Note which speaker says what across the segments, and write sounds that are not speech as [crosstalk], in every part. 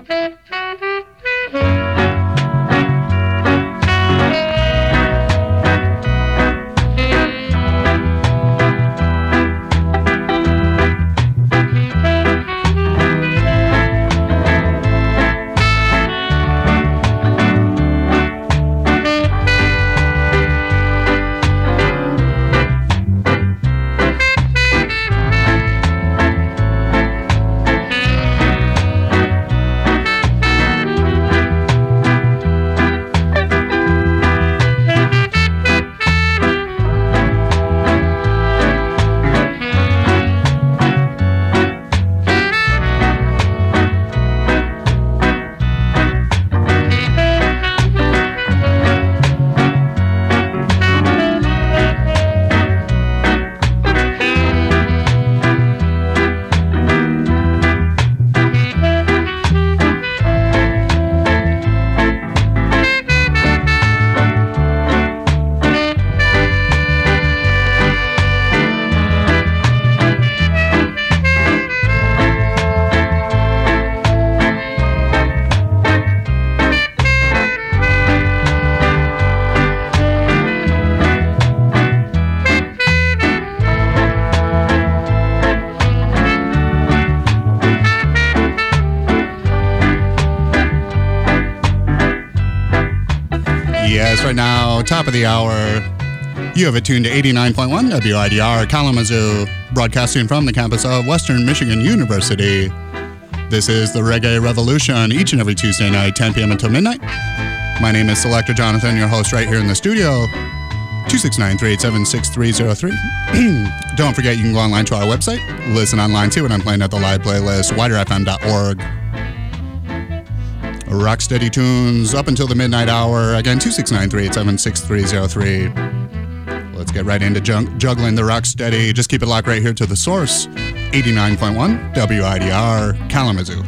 Speaker 1: Mm-hmm. Top of the hour. You have it tuned to 89.1 WIDR Kalamazoo, broadcasting from the campus of Western Michigan University. This is the Reggae Revolution each and every Tuesday night, 10 p.m. until midnight. My name is Selector Jonathon, your host right here in the studio. 269-387-6303. [clears throat] Don't forget you can go online to our website, listen online, see what I'm playing at the live playlist, widerfm.org. Rocksteady tunes up until the midnight hour. Again, 269 Let's get right into juggling the Rocksteady. Just keep it locked right here to the source 89.1 WIDR Kalamazoo.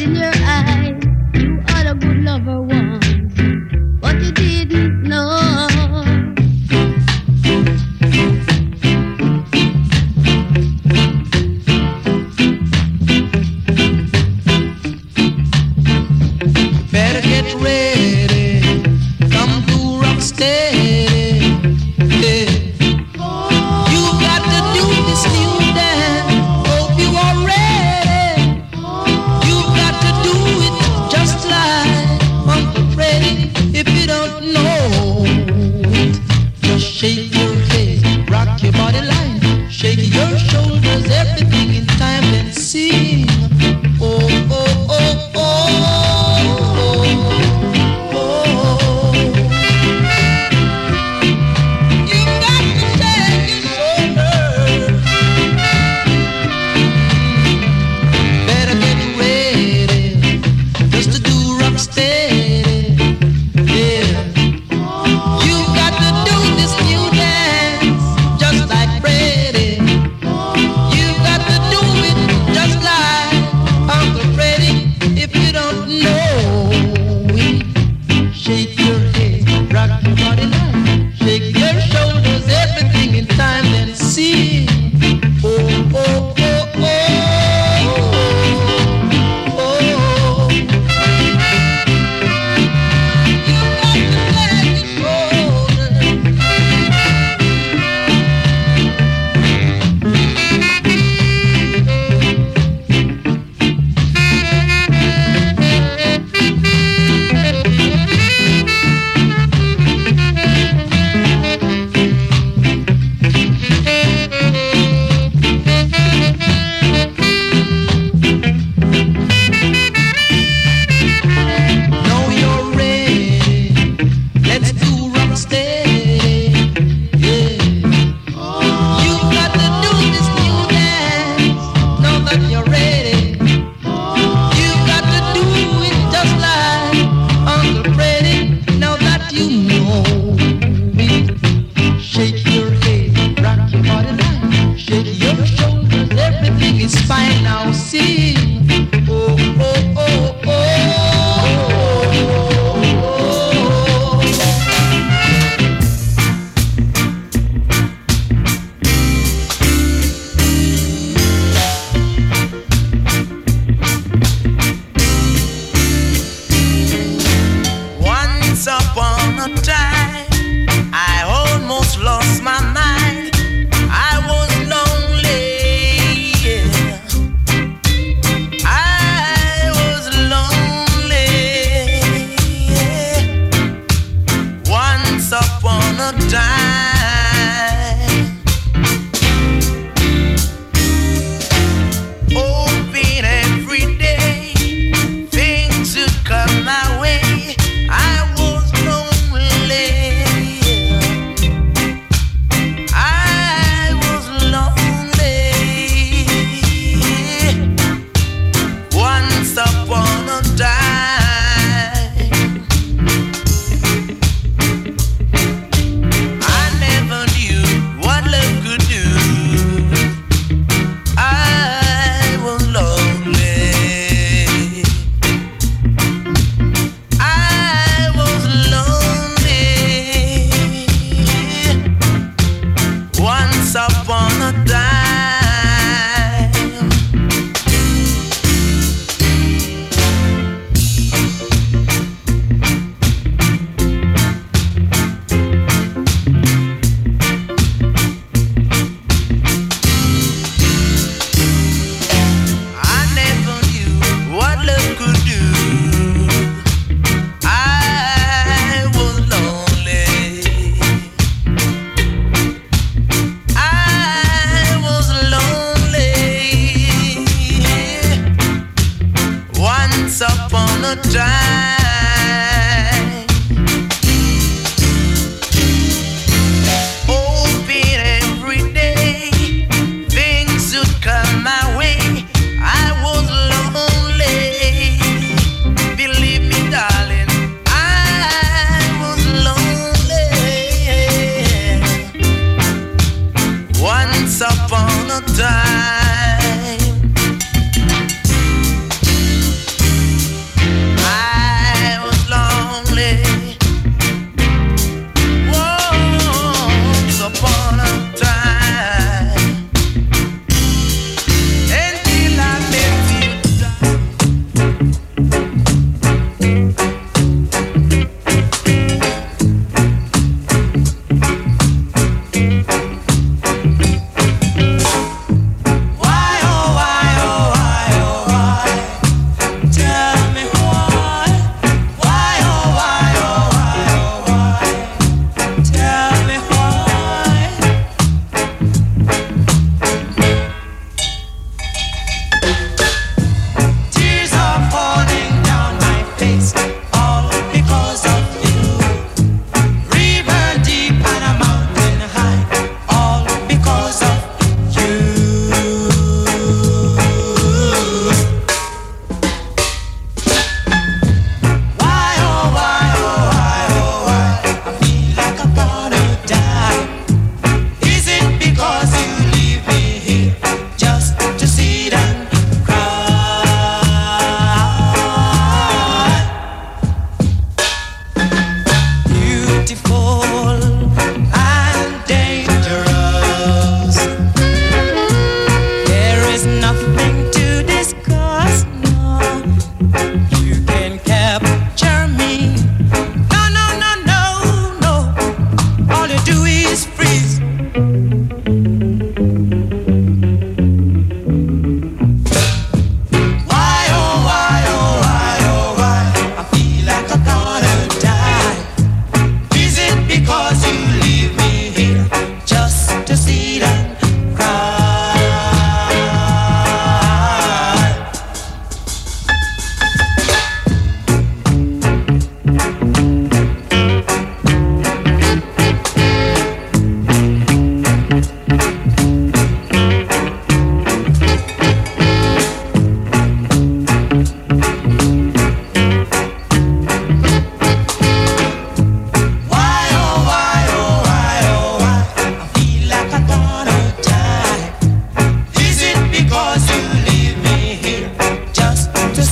Speaker 2: Once your a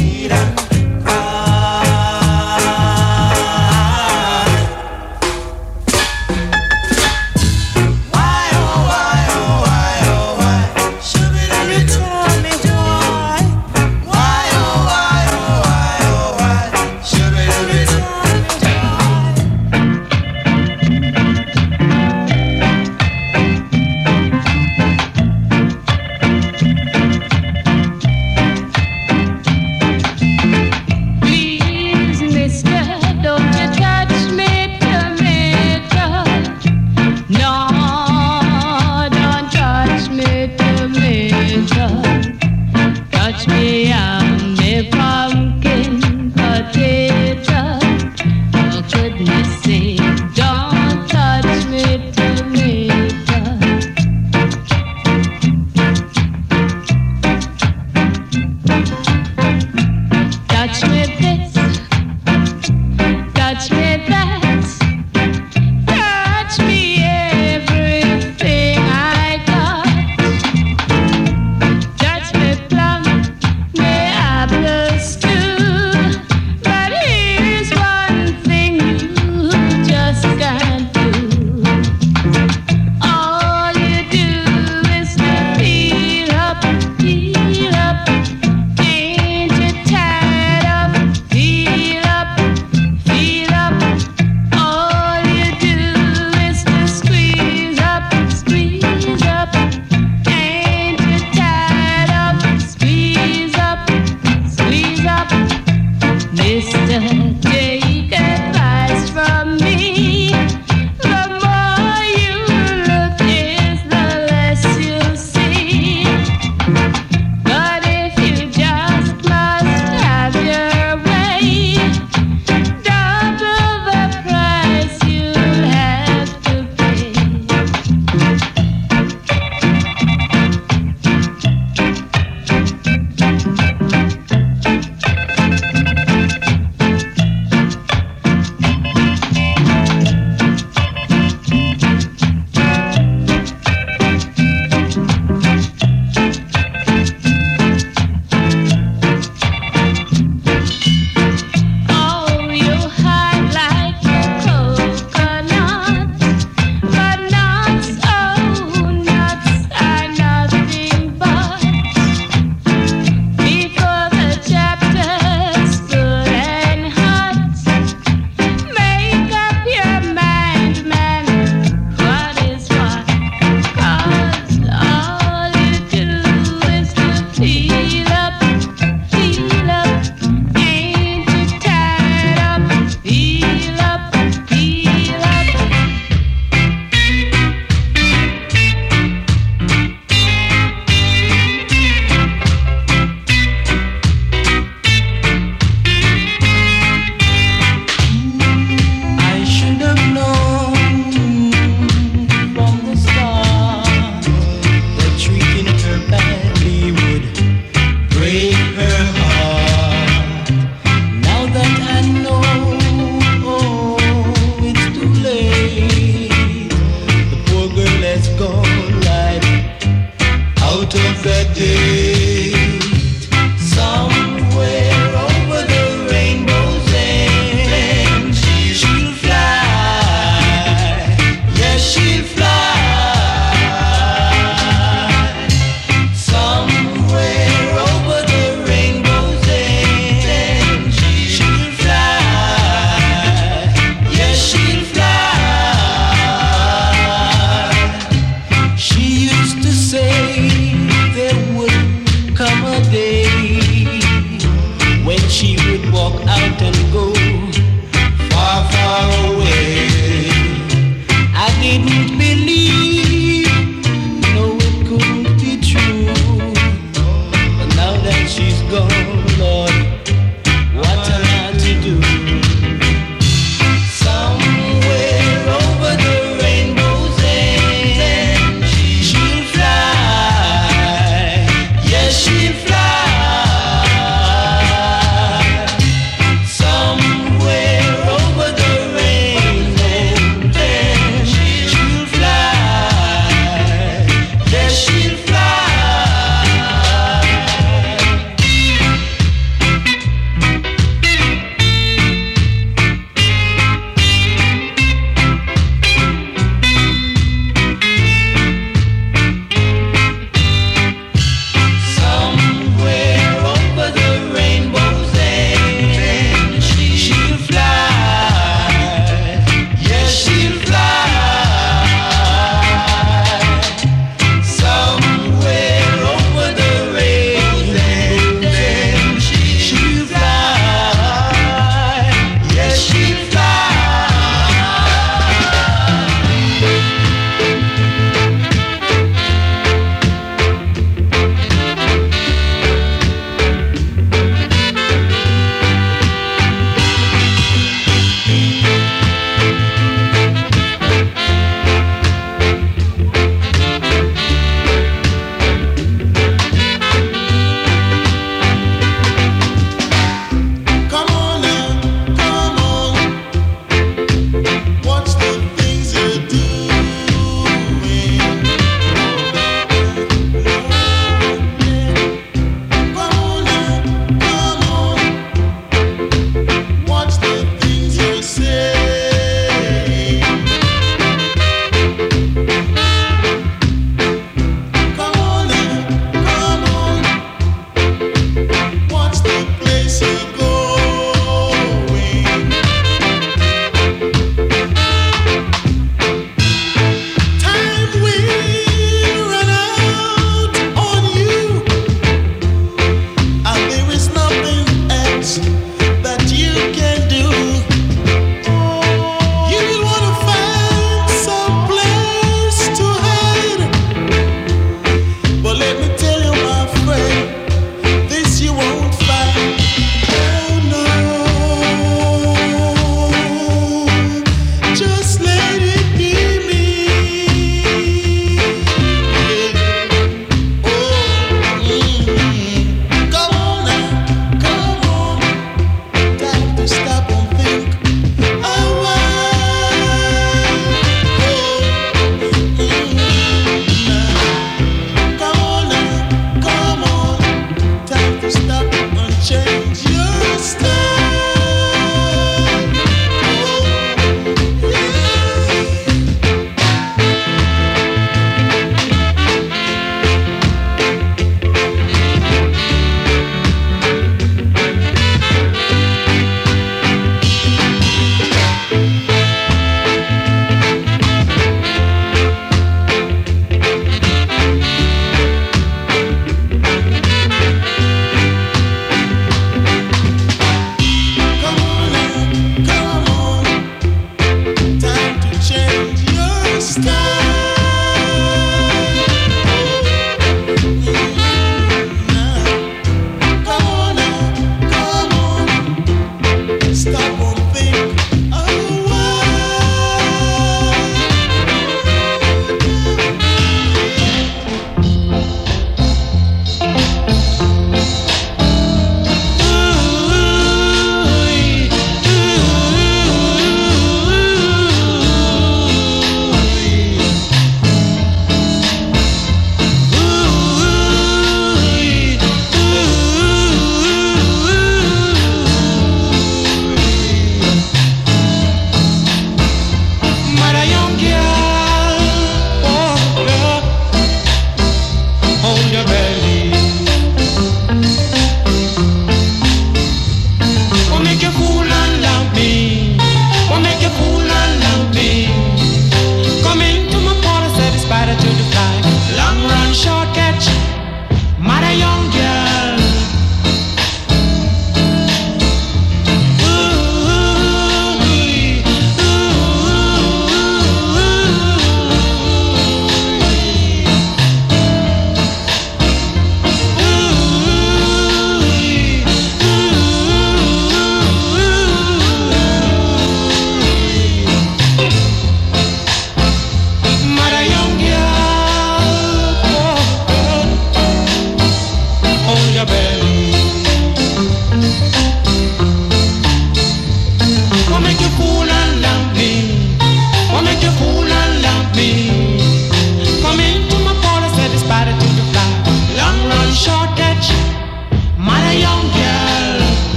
Speaker 2: dirán.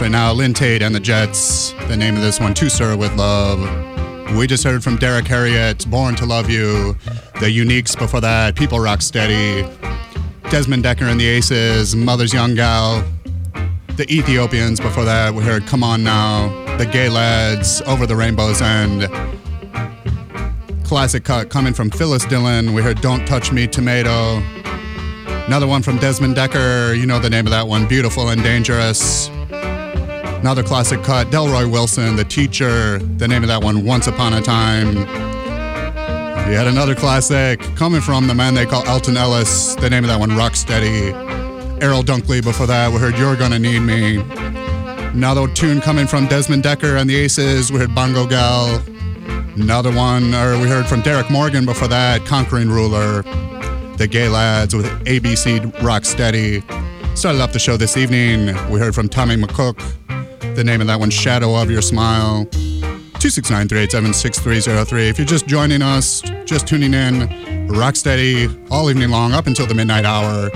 Speaker 2: Right
Speaker 1: now, Lynn Tait and the Jets. The name of this one, To Sir with Love. We just heard from Derrick Harriott, Born to Love You. The Uniques before that, People Rock Steady. Desmond Dekker and the Aces, Mother's Young Gal. The Ethiopians before that, we heard Come On Now. The Gaylads, Over the Rainbow's End. Classic cut coming from Phyllis Dillon. We heard Don't Touch Me Tomato. Another one from Desmond Dekker. You know the name of that one, Beautiful and Dangerous. Another classic cut, Delroy Wilson, The Teacher, the name of that one, Once Upon a Time. Had another classic coming from the man they call Alton Ellis, the name of that one, Rocksteady. Errol Dunkley before that, we heard You're Gonna Need Me. Another tune coming from Desmond Dekker and the Aces, we heard Bongo Gal. Another one, or we heard from Derrick Morgan before that, Conquering Ruler. the Gaylads with ABC Rocksteady. Started off the show this evening. We heard from Tommy McCook. The name of that one, Shadow of Your Smile. 269 387 If you're just joining us, just tuning in, Rocksteady all evening long up until the midnight hour.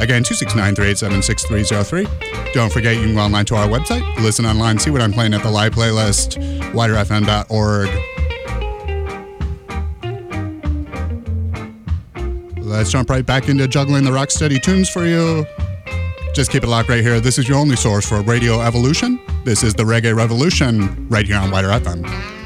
Speaker 1: Again, 269 387 Don't forget, you can go online to our website, listen online, see what I'm playing at the live playlist, widrfm.org. Let's jump right back into juggling the Rocksteady tunes for you. Just keep it locked right here. This is your only source for Radio Evolution. This is the Reggae Revolution right here on WIDR FM.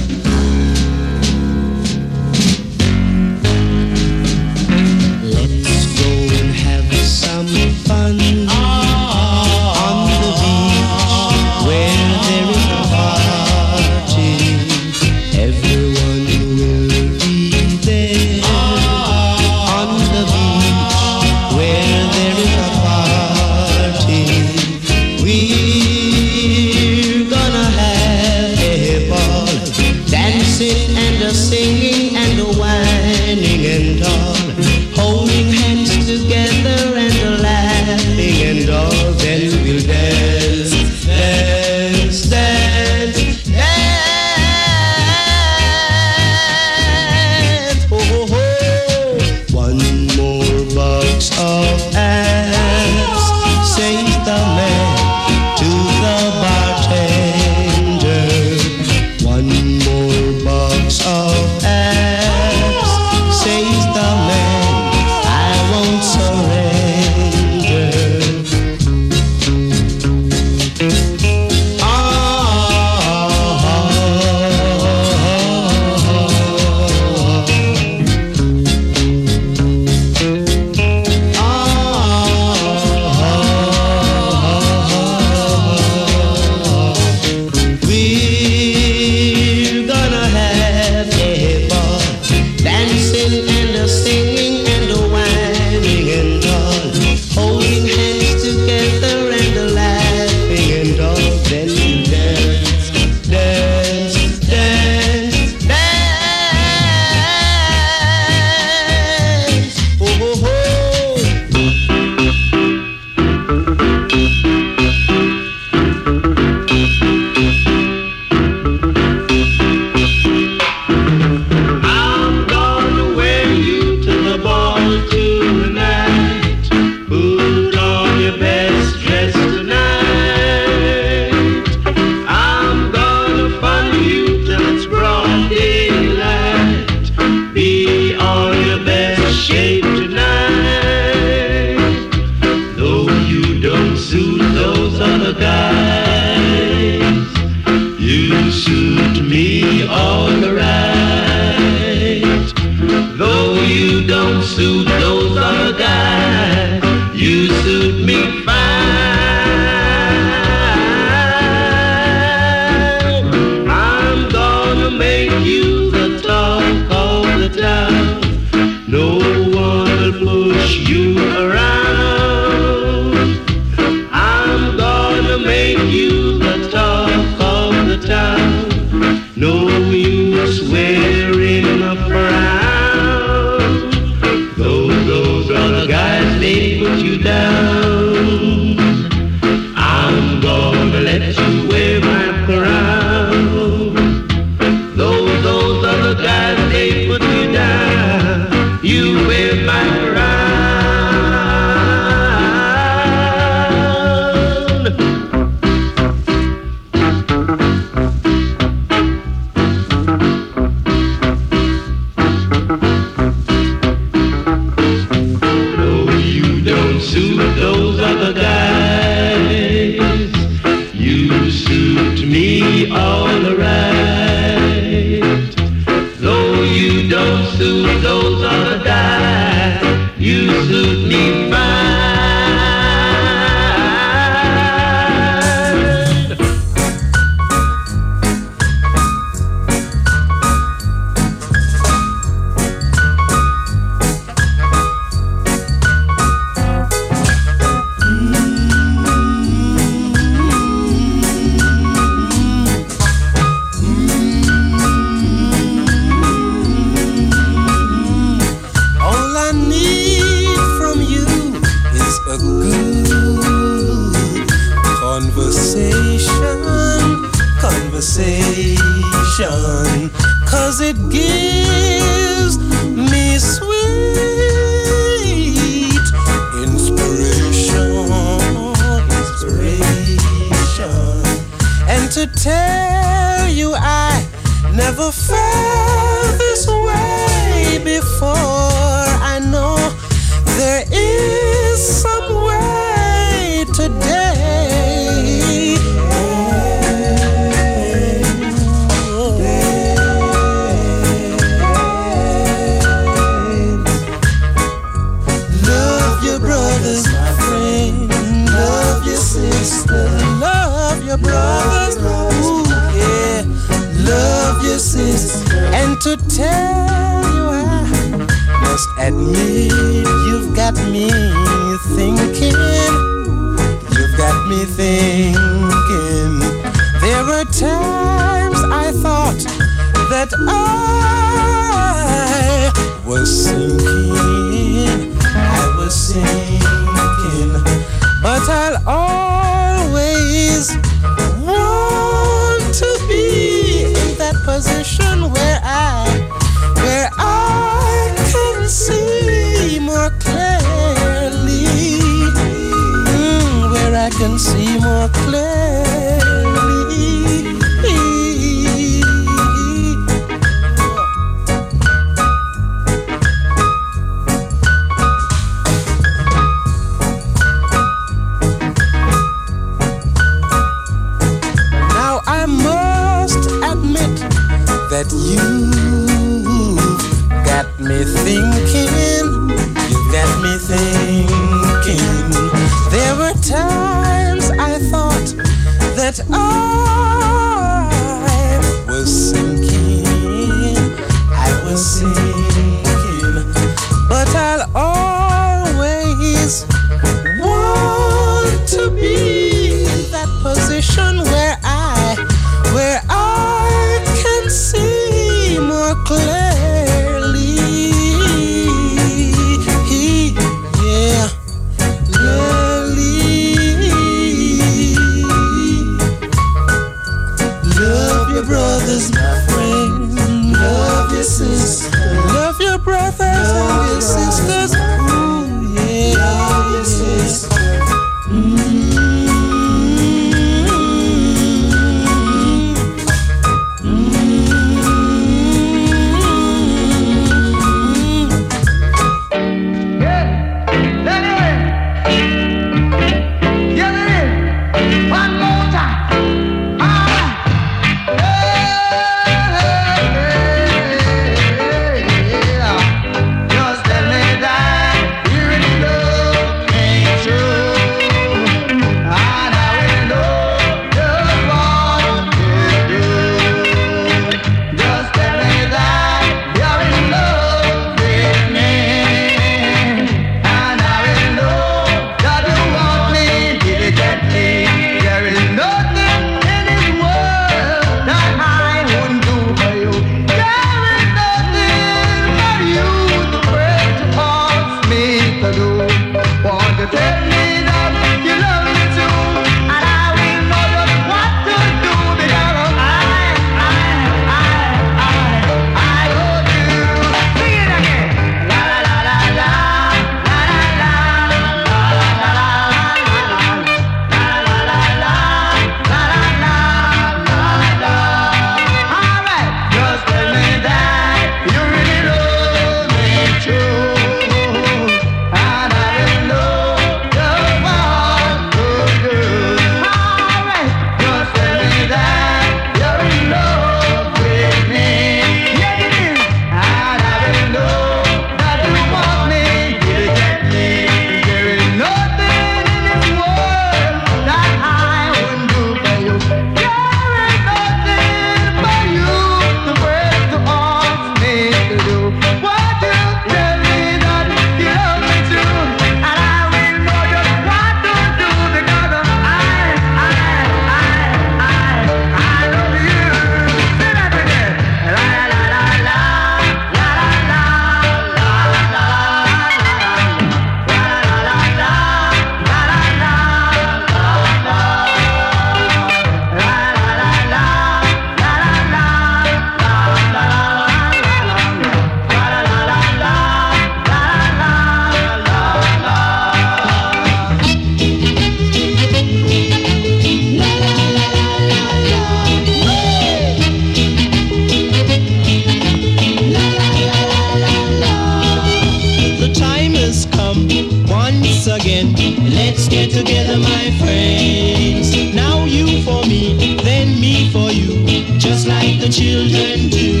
Speaker 3: get together, my friends. Now you for me, then me for you, just like the children do.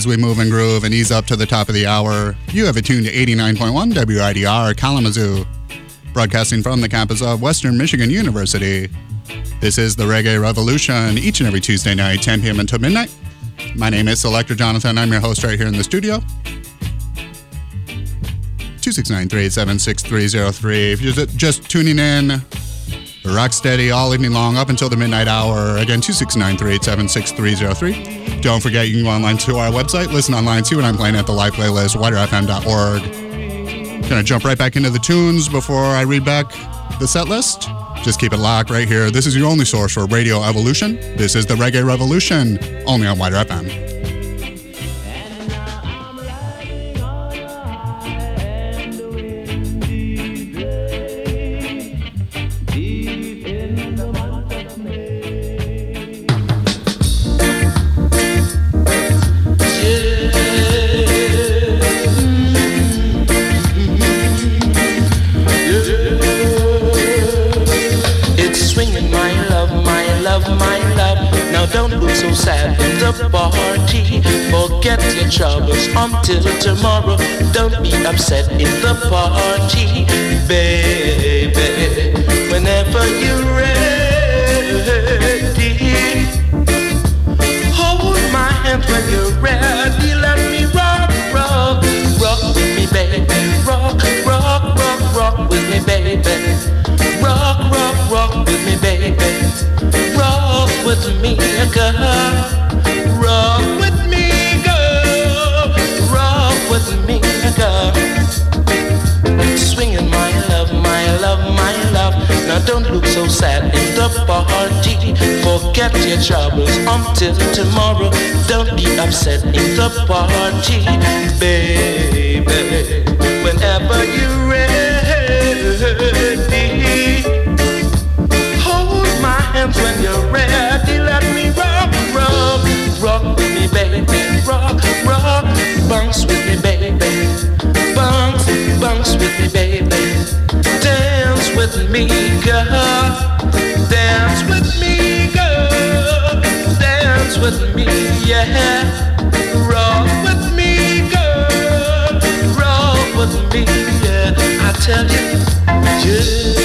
Speaker 1: As we move and groove and ease up to the top of the hour, you have it tuned to 89.1 WIDR Kalamazoo, broadcasting from the campus of Western Michigan University. This is the Reggae Revolution, each and every Tuesday night, 10 p.m. until midnight. My name is Selector Jonathon. I'm your host right here in the studio. 269-387-6303. If you're just tuning in, rock steady all evening long up until the midnight hour. Again, 269-387-6303. Don't forget, you can go online to our website, listen online too, and I'm playing at the live playlist, widrfm.org. Gonna jump right back into the tunes before I read back the set list. Just keep it locked right here. This is your only source for Radio Evolution. This is the Reggae Revolution, only on WIDR FM.
Speaker 4: In the party, baby. Whenever you're ready. Hold my hands when you're ready. Let me rock, rock, rock with me, baby. Rock, rock, bounce with me, baby. Bounce, bounce with me, baby. Dance with me, girl. Dance with me, girl. Dance with me, yeah. Tell yeah.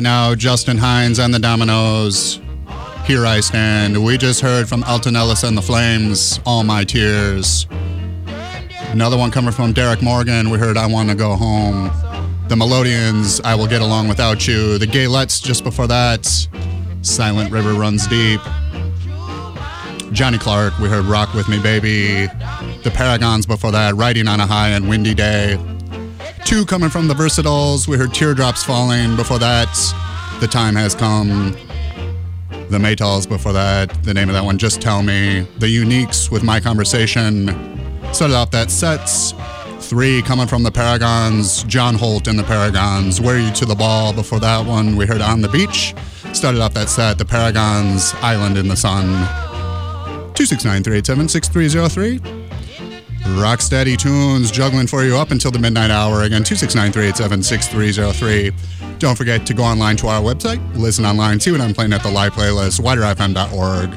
Speaker 4: Now,
Speaker 1: Justin Hinds and the Dominoes. Here I stand. We just heard from Alton Ellis and the Flames, All My Tears. Another one coming from Derrick Morgan. We heard I Want to Go Home. The Melodians, I Will Get Along Without You. The Gaylettes just before that. Silent River Runs Deep. Johnny Clarke, we heard Rock With Me Baby. The Paragons before that, Riding on a High and Windy Day. Two coming from the Versatiles. We heard Teardrops Falling before that. The Time Has Come. The Maytals before that. The name of that one, Just Tell Me. The Uniques with My Conversation. Started off that sets. Three coming from the Paragons. John Holt and the Paragons. Wear You to the Ball. Before that one, we heard On the Beach. Started off that set. The Paragons, Island in the Sun. 269 387 6303. Rocksteady tunes juggling for you up until the midnight hour. Again, 269 387 6303. Don't forget to go online to our website, listen online, see what I'm playing at the live playlist, widrfm.org.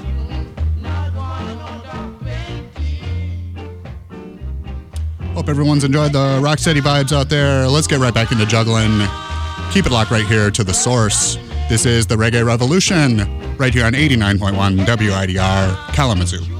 Speaker 1: Hope everyone's enjoyed the Rocksteady vibes out there. Let's get right back into juggling. Keep it locked right here to the source. This is the Reggae Revolution, right here on 89.1 WIDR Kalamazoo.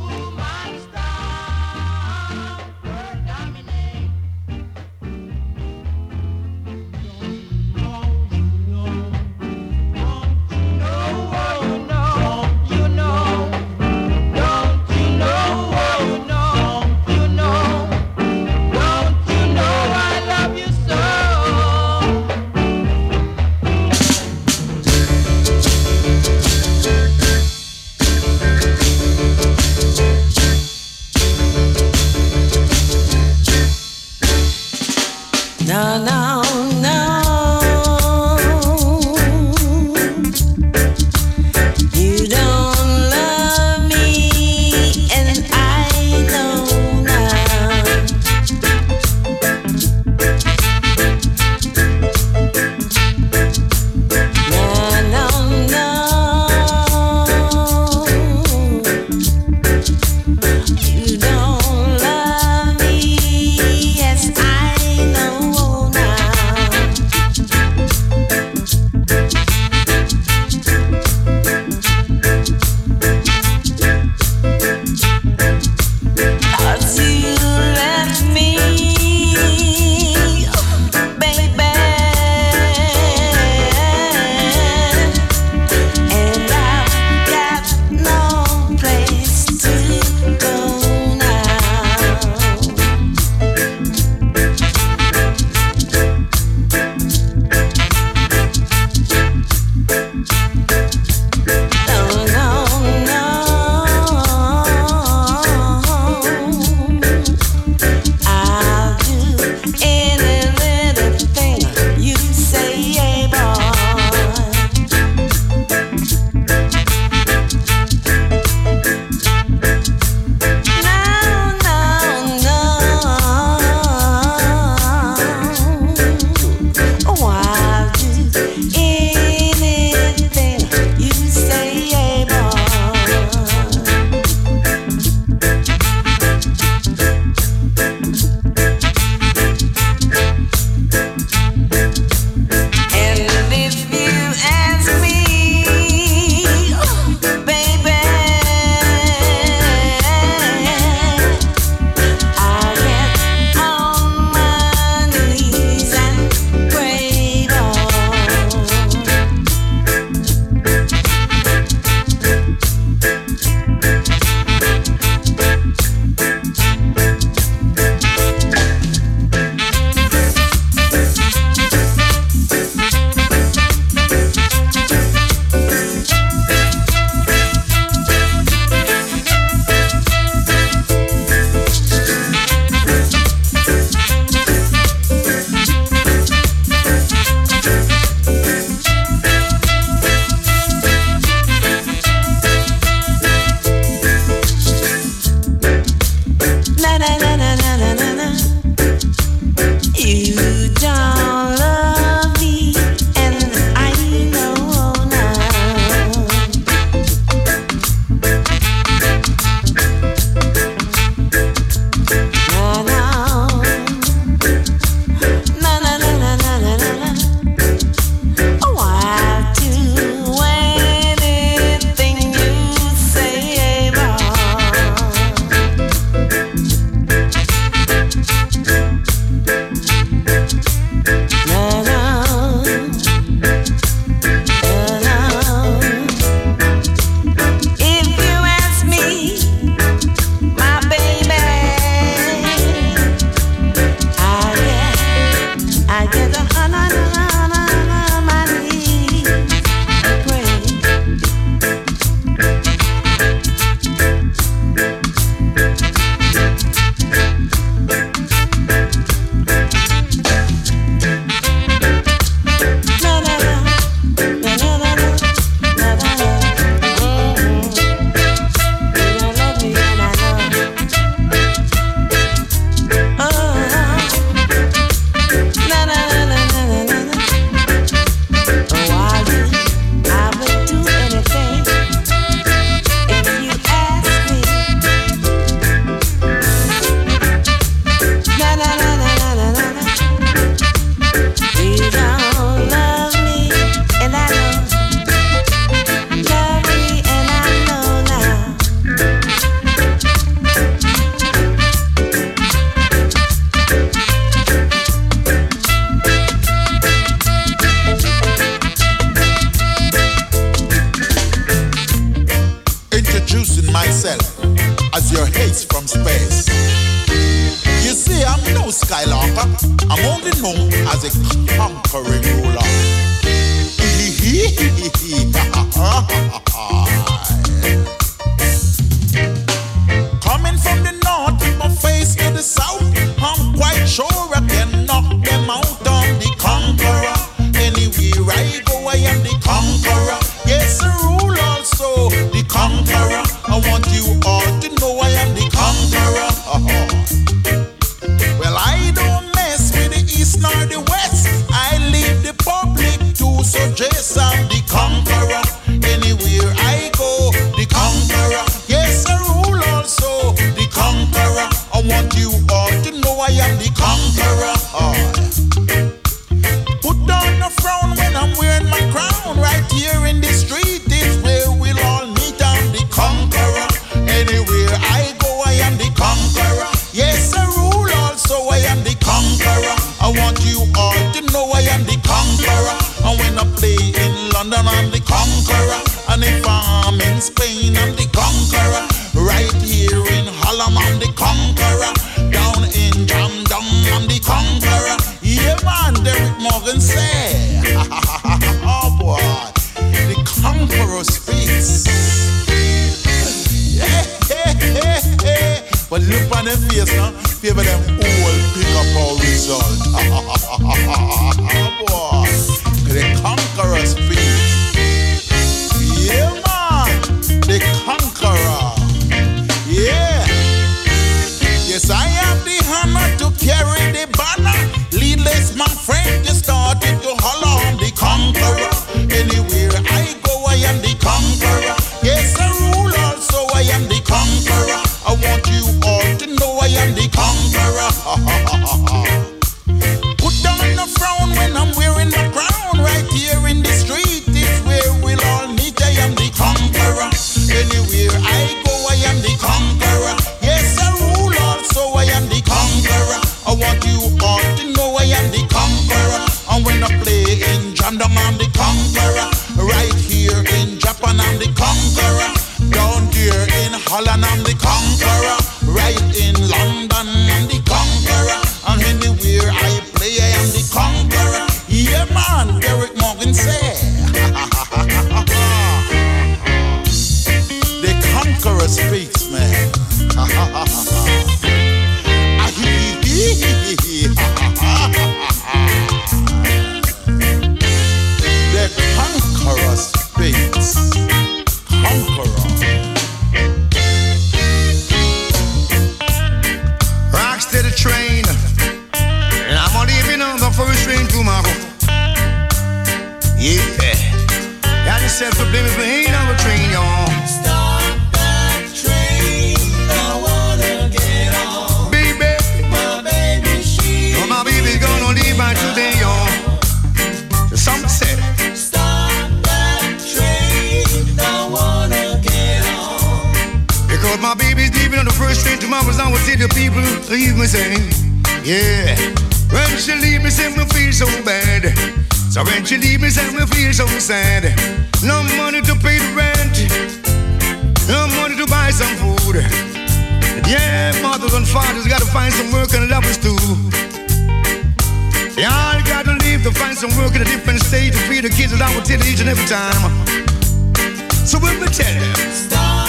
Speaker 5: Tell him.
Speaker 6: Stop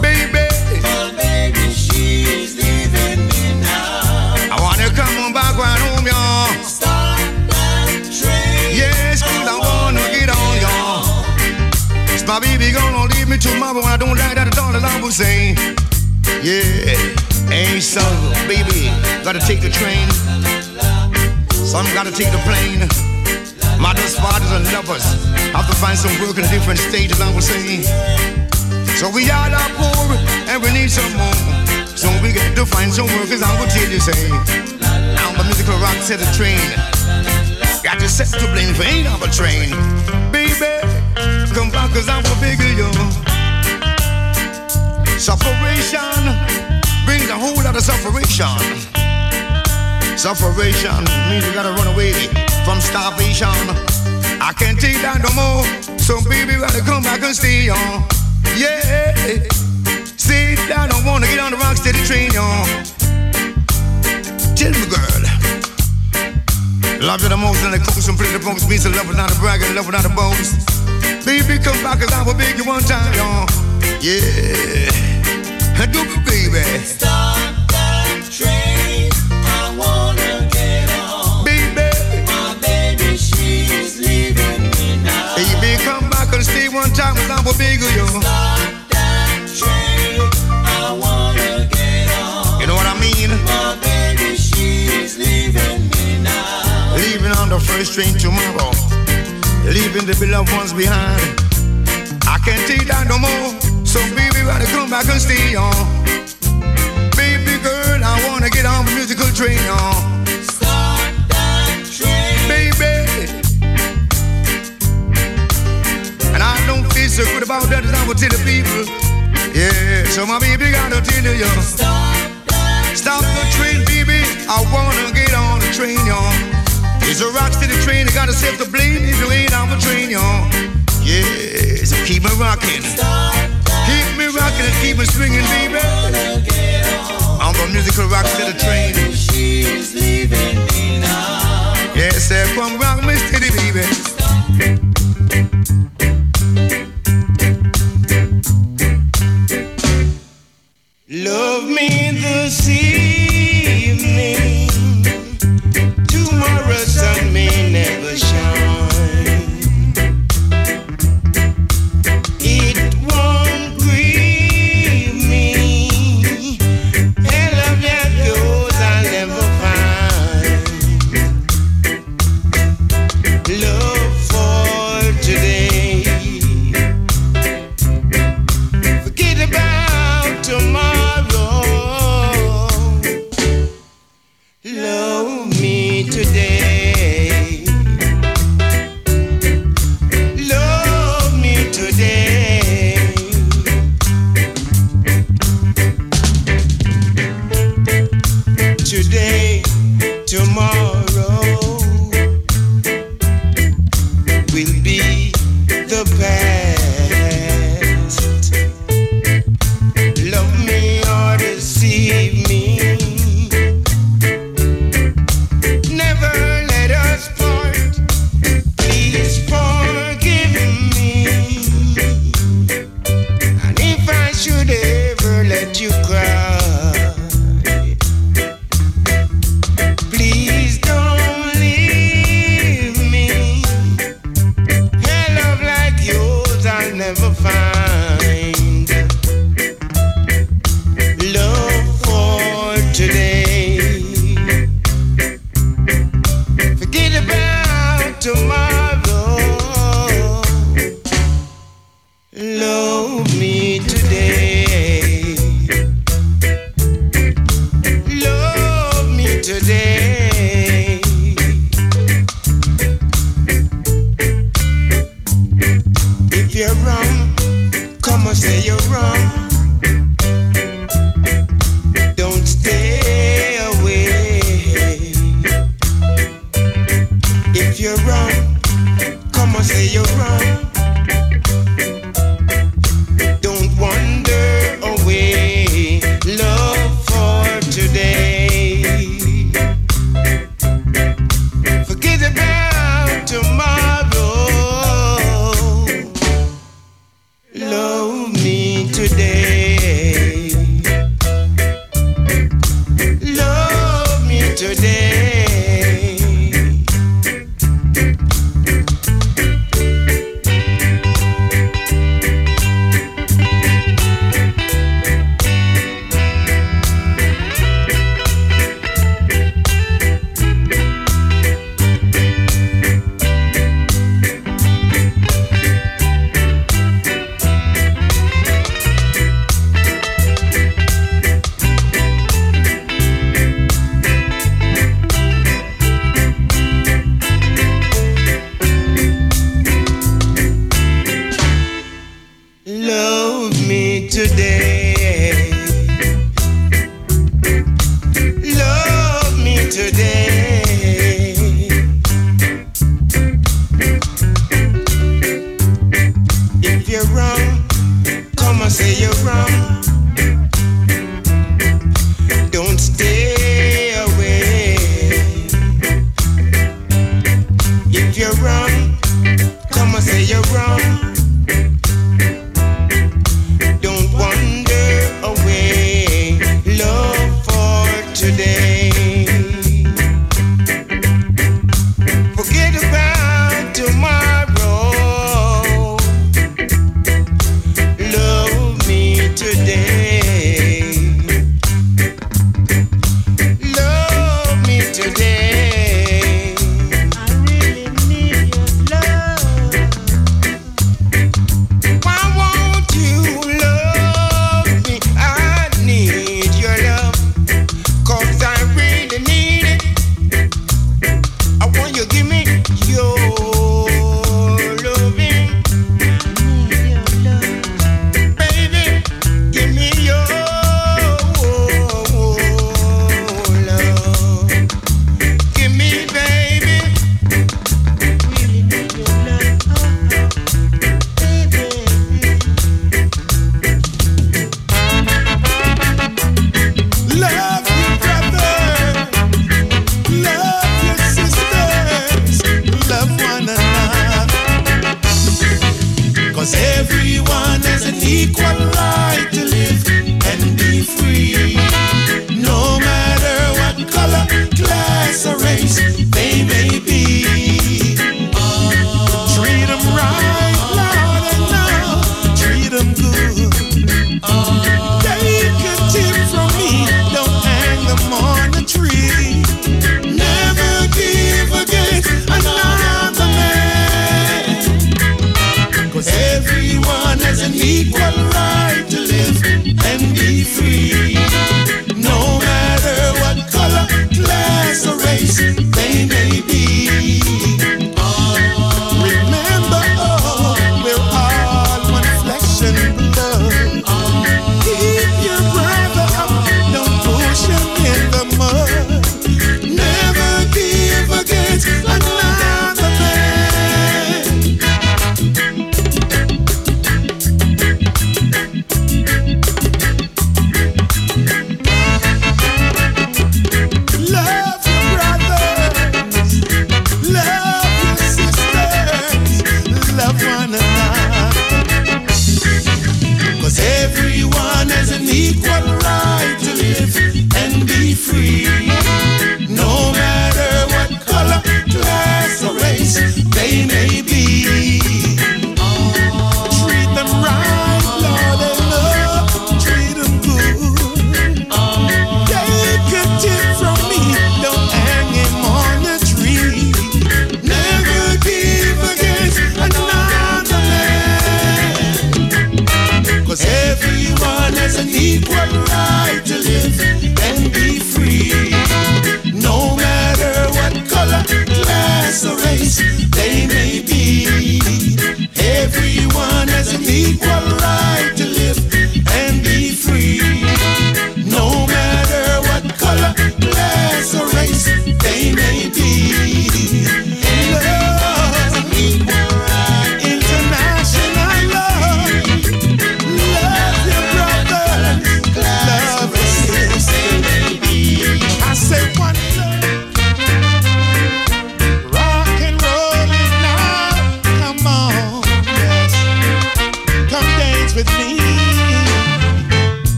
Speaker 5: Baby.
Speaker 6: Baby, leaving me now.
Speaker 5: I wanna come on back right home, y'all.
Speaker 6: Stop that train.
Speaker 5: I, wanna, get on, y'all. My baby gonna leave me tomorrow. I don't like that at all, and I was saying. Yeah, ain't so, baby. Gotta take the train. Some gotta take the plane. Mothers, fathers and lovers have to find some work in different stages, I would say. So we all are poor and we need some more. So we got to find some work, as I would tell you, say. Now the musical rock to the train. Got you set to blame for ain't on a train. Baby, come back, cause I will figure you. Separation brings a whole lot of separation. Sufferation means you gotta run away from starvation. I can't take that no more. So baby, gotta come back and stay on. Yeah. See, I don't wanna get on the rock steady train y'all. Tell me, girl. Love you the most and the coast and play bones. means the love without a brag and love without a bones. Baby, come back cause I will beg you one time, y'all. Yeah. Do me, baby.
Speaker 3: Stop that train.
Speaker 5: Time cause I will beg you.
Speaker 3: Train. I wanna get on.
Speaker 5: You know what I mean?
Speaker 3: My baby, she's leaving me now.
Speaker 5: Leaving on the first train tomorrow. Leaving the beloved ones behind. I can't take that no more. So baby, gotta come back and stay on. Baby girl, I wanna get on the musical train on. Don't feel so good about that I would tell the people. Yeah, so my baby gotta tell you.
Speaker 3: That
Speaker 5: Stop the train, baby. I wanna get on the train, y'all. It's a rock steady train, I gotta yourself to blame if you ain't on the train, y'all. Yeah, so keep me rocking. Keep me rocking and keep me swinging, baby. I'm on the musical rock steady train.
Speaker 3: She's leaving me now.
Speaker 5: Yes, sir, come rock me
Speaker 6: Love the
Speaker 7: this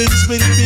Speaker 7: ramblings will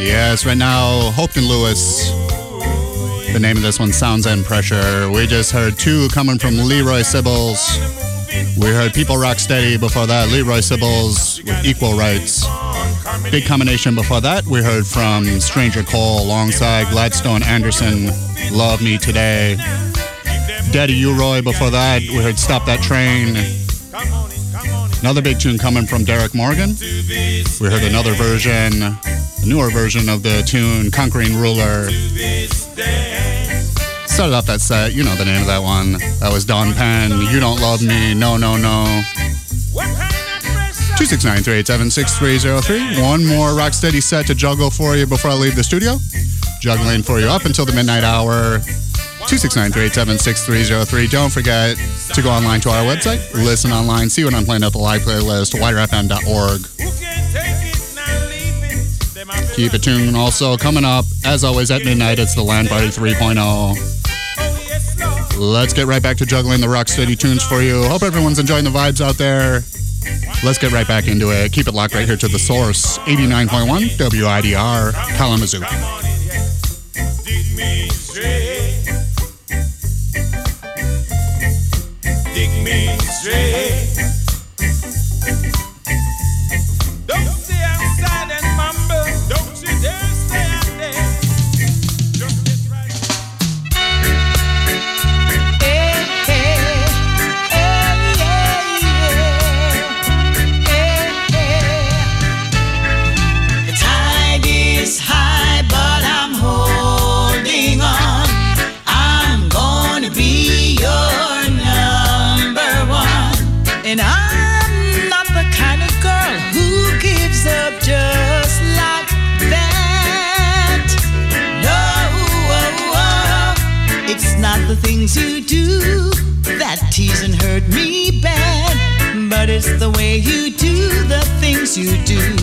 Speaker 7: Yes, right now,
Speaker 1: Hopeton Lewis. The name of this one, Sounds and Pressure. We just heard two coming from Leroy Sibbles. We heard People Rock Steady before that, Leroy Sibbles with Equal Rights. Big combination before that, we heard from Stranger Cole alongside Gladstone Anderson, Love Me Today. Daddy U-Roy before that, we heard Stop That Train. Another big tune coming from Derrick Morgan. We heard another version, a newer version of the tune Conquering Ruler. Started off that set, you know the name of that one. That was Dawn Penn, You Don't Love Me, No, No, No. 269-387-6303. One more Rocksteady set to juggle for you before I leave the studio. Juggling for you up until the midnight hour. 269-387-6303. Don't forget to go online to our website, listen online, see what I'm playing at the live playlist, widrfm.org. Keep it tuned. Also, coming up, as always, at midnight, it's the Land Party 3.0. Let's get right back to juggling the rock steady tunes for you. Hope everyone's enjoying the vibes out there. Let's get right back into it. Keep it locked right here to the source 89.1 WIDR Kalamazoo.
Speaker 7: Dig me straight.
Speaker 8: The way you do the things you do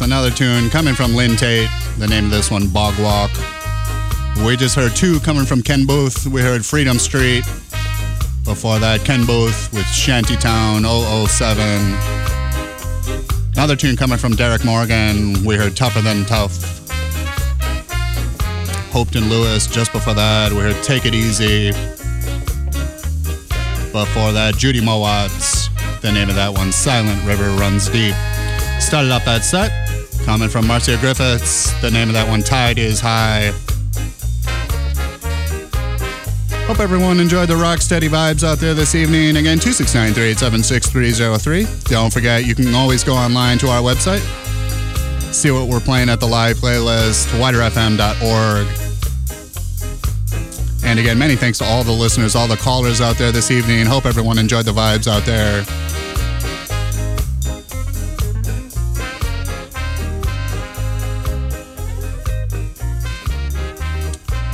Speaker 9: Another tune coming from Lynn Tait. The name of this one, Bog Walk. We just heard two coming from Ken Boothe. We heard Freedom Street. Before that, Ken Boothe with Shantytown 007. Another tune coming from Derrick Morgan. We heard Tougher Than Tough. Hopeton Lewis. Just before that, we heard Take It Easy. Before that, Judy Mowatts. The name of that one, Silent River Runs Deep. Started off that set, coming from Marcia Griffiths. The name of that one, Tide is High. Hope everyone enjoyed the rock steady vibes out there this evening. Again, 269 387 6303. Don't forget, you can always go online to our website, see what we're playing at the live playlist, widrfm.org. And again, many thanks to all the listeners, all the callers out there this evening. Hope everyone enjoyed the vibes out there.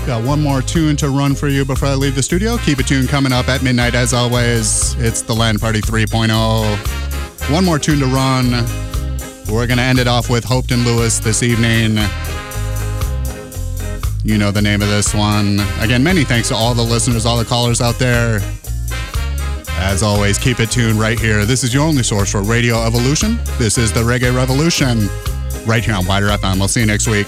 Speaker 9: Got one more tune to run for you before I leave the studio. Keep a tune coming up at midnight as always. It's the Land Party 3.0. One more tune to run. We're going to end it off with Hopeton Lewis this evening. You know the name of this one. Again, many thanks to all the listeners, all the callers out there. As always, keep it tuned right here. This is your only source for Radio Evolution. This is the Reggae Revolution, right here on WIDR FM. We'll see you next week.